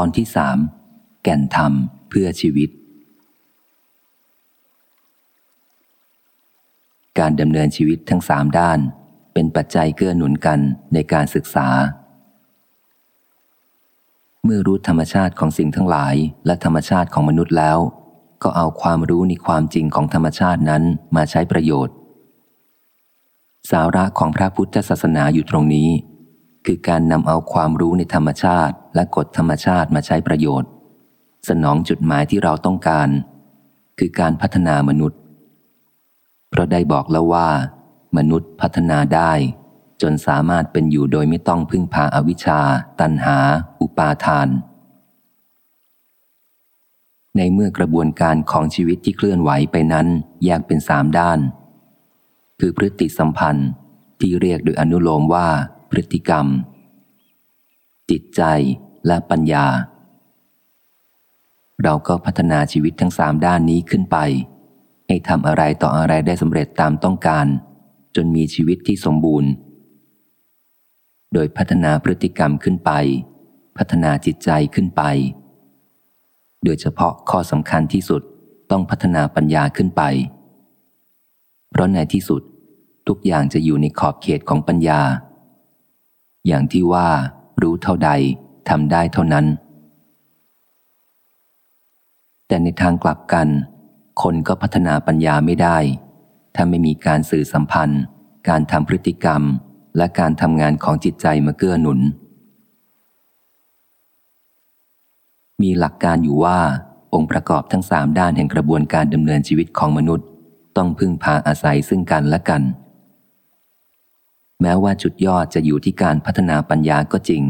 อนที่สามแก่นธรรมเพื่อชีวิต การดำเนินชีวิตทั้งสามด้าน เป็นปัจจัยเกื้อหนุนกันในการศึกษา เมื่อรู้ธรรมชาติของสิ่งทั้งหลายและธรรมชาติของมนุษย์แล้ว ก็เอาความรู้ในความจริงของธรรมชาตินั้นมาใช้ประโยชน์ สาระของพระพุทธศาสนาอยู่ตรงนี้ คือการนำเอาความรู้ในธรรมชาติ และกฎธรรมชาติมาใช้ประโยชน์ สนองจุดหมายที่เราต้องการ คือการพัฒนามนุษย์ เพราะได้บอกแล้วว่า มนุษย์พัฒนาได้ จนสามารถเป็นอยู่โดยไม่ต้องพึ่งพาอาวิชชา ตันหา อุปาทาน ในเมื่อกระบวนการของชีวิตที่เคลื่อนไหวไปนั้นแยกเป็นสามด้าน คือพฤติสัมพันธ์ที่เรียกโดยอนุโลมว่า ฤติกรรม จิตใจและปัญญา เราก็พัฒนาชีวิตทั้งสามด้านนี้ขึ้นไป ให้ทำอะไรต่ออะไรได้สำเร็จตามต้องการ จนมีชีวิตที่สมบูรณ์ โดยพัฒนาพฤติกรรมขึ้นไป พัฒนาจิตใจขึ้นไป โดยเฉพาะข้อสำคัญที่สุดต้องพัฒนาปัญญาขึ้นไป เพราะในที่สุดทุกอย่างจะอยู่ในขอบเขตของปัญญา อย่างที่ว่ารู้เท่าใดทำได้เท่านั้น แต่ในทางกลับกัน คนก็พัฒนาปัญญาไม่ได้ ถ้าไม่มีการสื่อสัมพันธ์ การทำพฤติกรรม และการทำงานของจิตใจมาเกื้อหนุน มีหลักการอยู่ว่าองค์ประกอบทั้งสามด้านแห่งกระบวนการดำเนินชีวิตของมนุษย์ ต้องพึ่งพาอาศัยซึ่งกันและกัน แม้ว่าจุดยอดจะอยู่ที่การพัฒนาปัญญาก็จริง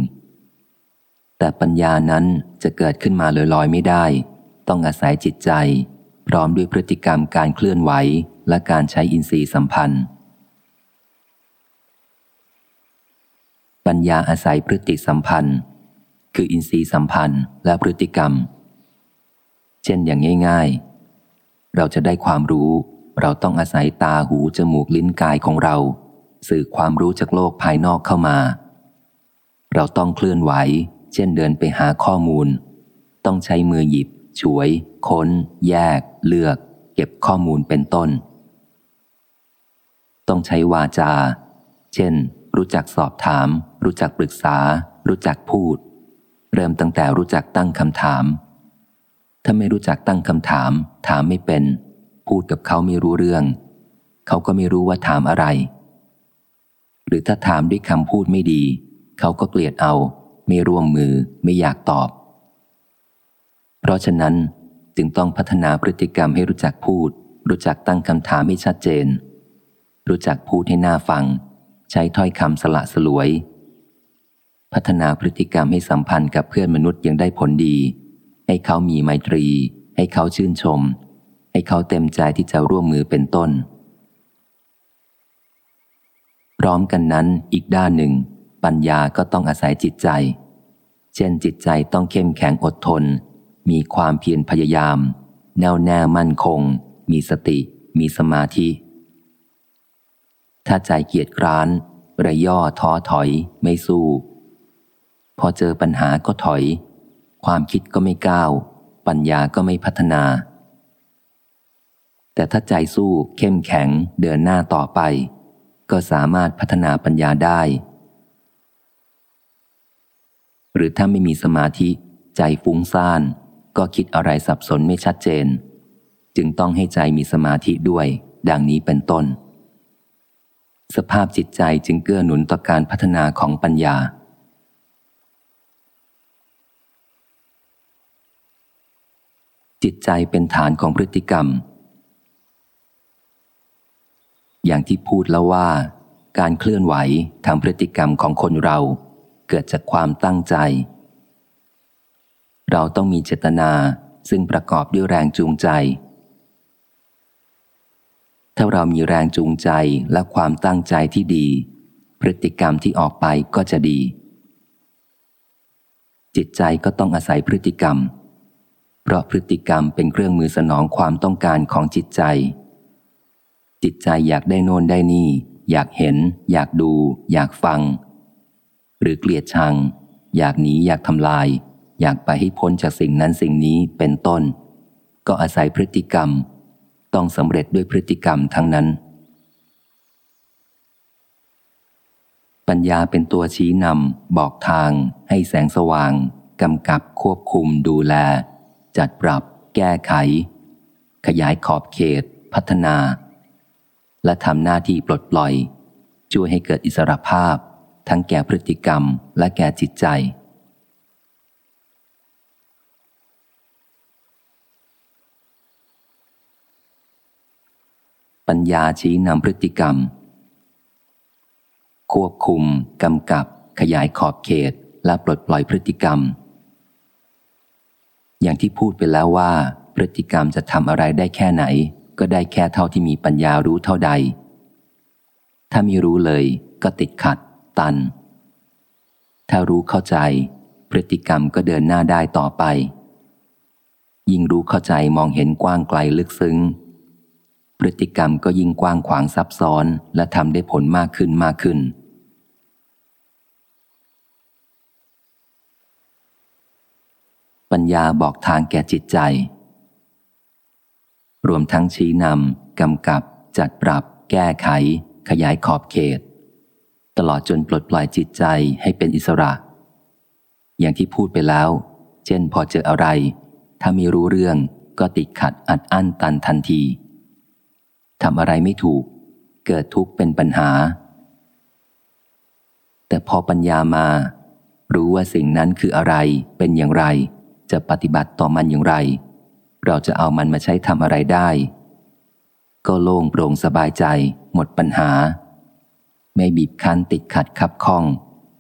แต่ปัญญานั้นจะเกิดขึ้นมาลอยๆไม่ได้ ต้องอาศัยจิตใจ พร้อมด้วยพฤติกรรมการเคลื่อนไหวและการใช้อินทรีย์สัมพันธ์ ปัญญาอาศัยพฤติสัมพันธ์ คืออินทรีย์สัมพันธ์และพฤติกรรม เช่นอย่างง่าย ๆ เราจะได้ความรู้ เราต้องอาศัยตาหูจมูกลิ้นกายของเรา สื่อความรู้จากโลกภายนอกเข้ามา เราต้องเคลื่อนไหว เช่นเดินไปหาข้อมูล ต้องใช้มือหยิบช่วย ค้น แยก เลือก เก็บข้อมูลเป็นต้น ต้องใช้วาจา เช่น รู้จักสอบถาม รู้จักปรึกษา รู้จักพูด เริ่มตั้งแต่รู้จักตั้งคำถาม ถ้าไม่รู้จักตั้งคำถาม ถามไม่เป็น พูดกับเขาไม่รู้เรื่อง เขาก็ไม่รู้ว่าถามอะไร หรือถ้าถามด้วยคำพูดไม่ดี เขาก็เกลียดเอา ไม่ร่วมมือไม่อยากตอบ เพราะฉะนั้นจึงต้องพัฒนาพฤติกรรมให้รู้จักพูด รู้จักตั้งคำถามให้ชัดเจน รู้จักพูดให้หน่าฟัง ใช้ถ้อยคำสละสลวย พัฒนาพฤติกรรมให้สัมพันธ์กับเพื่อนมนุษย์ยังได้ผลดี ให้เขามีไมตรี ให้เขาชื่นชม ให้เขาเต็มใจที่จะร่วมมือเป็นต้น พร้อมกันนั้นอีกด้านหนึ่ง ปัญญาก็ต้องอาศัยจิตใจ เช่นจิตใจต้องเข้มแข็งอดทน มีความเพียรพยายาม แน่วแน่มั่นคง มีสติ มีสมาธิ ถ้าใจเกียจคร้าน ระย่อท้อถอยไม่สู้ พอเจอปัญหาก็ถอย ความคิดก็ไม่ก้าว ปัญญาก็ไม่พัฒนาแต่ถ้าใจสู้เข้มแข็งเดินหน้าต่อไป ก็สามารถพัฒนาปัญญาได้ หรือถ้าไม่มีสมาธิใจฟุ้งซ่าน ก็คิดอะไรสับสนไม่ชัดเจน จึงต้องให้ใจมีสมาธิด้วย ดังนี้เป็นต้น สภาพจิตใจจึงเกื้อหนุนต่อการพัฒนาของปัญญาจิตใจเป็นฐานของพฤติกรรม อย่างที่พูดแล้วว่า การเคลื่อนไหวทำพฤติกรรมของคนเรา เกิดจากความตั้งใจ เราต้องมีเจตนาซึ่งประกอบด้วยแรงจูงใจ ถ้าเรามีแรงจูงใจและความตั้งใจที่ดี พฤติกรรมที่ออกไปก็จะดี จิตใจก็ต้องอาศัยพฤติกรรม เพราะพฤติกรรมเป็นเครื่องมือสนองความต้องการของจิตใจ จิตใจอยากได้โน่นได้นี่ อยากเห็น อยากดู อยากฟัง หรือเกลียดชัง อยากหนีอยากทำลาย อยากไปให้พ้นจากสิ่งนั้นสิ่งนี้เป็นต้น ก็อาศัยพฤติกรรม ต้องสำเร็จด้วยพฤติกรรมทั้งนั้น ปัญญาเป็นตัวชี้นำบอกทาง ให้แสงสว่างกำกับควบคุมดูแล จัดปรับ แก้ไข ขยายขอบเขต พัฒนา และทำหน้าที่ปลดปล่อย ช่วยให้เกิดอิสรภาพ ทั้งแก่พฤติกรรมและแก่จิตใจ ปัญญาชี้นำพฤติกรรม ควบคุมกำกับ ขยายขอบเขตและปลดปล่อยพฤติกรรม อย่างที่พูดไปแล้วว่า พฤติกรรมจะทำอะไรได้แค่ไหน ก็ได้แค่เท่าที่มีปัญญารู้เท่าใด ถ้าไม่รู้เลยก็ติดขัด ตัน ถ้ารู้เข้าใจ พฤติกรรมก็เดินหน้าได้ต่อไป ยิ่งรู้เข้าใจมองเห็นกว้างไกลลึกซึ้ง พฤติกรรมก็ยิ่งกว้างขวางซับซ้อนและทำได้ผลมากขึ้นมากขึ้นปัญญาบอกทางแก่จิตใจ รวมทั้งชี้นำกำกับ จัดปรับ แก้ไข ขยายขอบเขต ตลอดจนปลดปล่อยจิตใจให้เป็นอิสระ อย่างที่พูดไปแล้ว เช่นพอเจออะไร ถ้ามีรู้เรื่องก็ติดขัดอัดอั้นตันทันทีทำอะไรไม่ถูก เกิดทุกข์เป็นปัญหา แต่พอปัญญามา รู้ว่าสิ่งนั้นคืออะไรเป็นอย่างไร จะปฏิบัติต่อมันอย่างไร เราจะเอามันมาใช้ทำอะไรได้ ก็โล่งโปร่งสบายใจ หมดปัญหา ไม่บีบคั้นติดขัดขับข้อง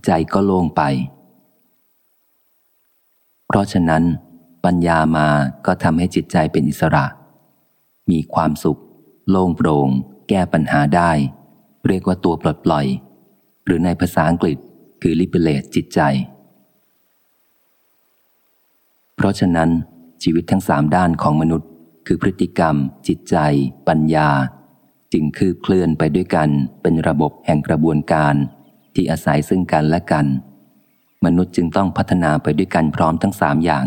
ใจก็โล่งไป เพราะฉะนั้น ปัญญามาก็ทำให้จิตใจเป็นอิสระ มีความสุข โล่งโปร่ง แก้ปัญหาได้ เรียกว่าตัวปลดปล่อย หรือในภาษาอังกฤษคือ liberate จิตใจ เพราะฉะนั้น ชีวิตทั้งสามด้านของมนุษย์ คือพฤติกรรม จิตใจ ปัญญา จึงคืบเคลื่อนไปด้วยกันเป็นระบบแห่งกระบวนการ ที่อาศัยซึ่งกันและกัน มนุษย์จึงต้องพัฒนาไปด้วยกันพร้อมทั้งสามอย่าง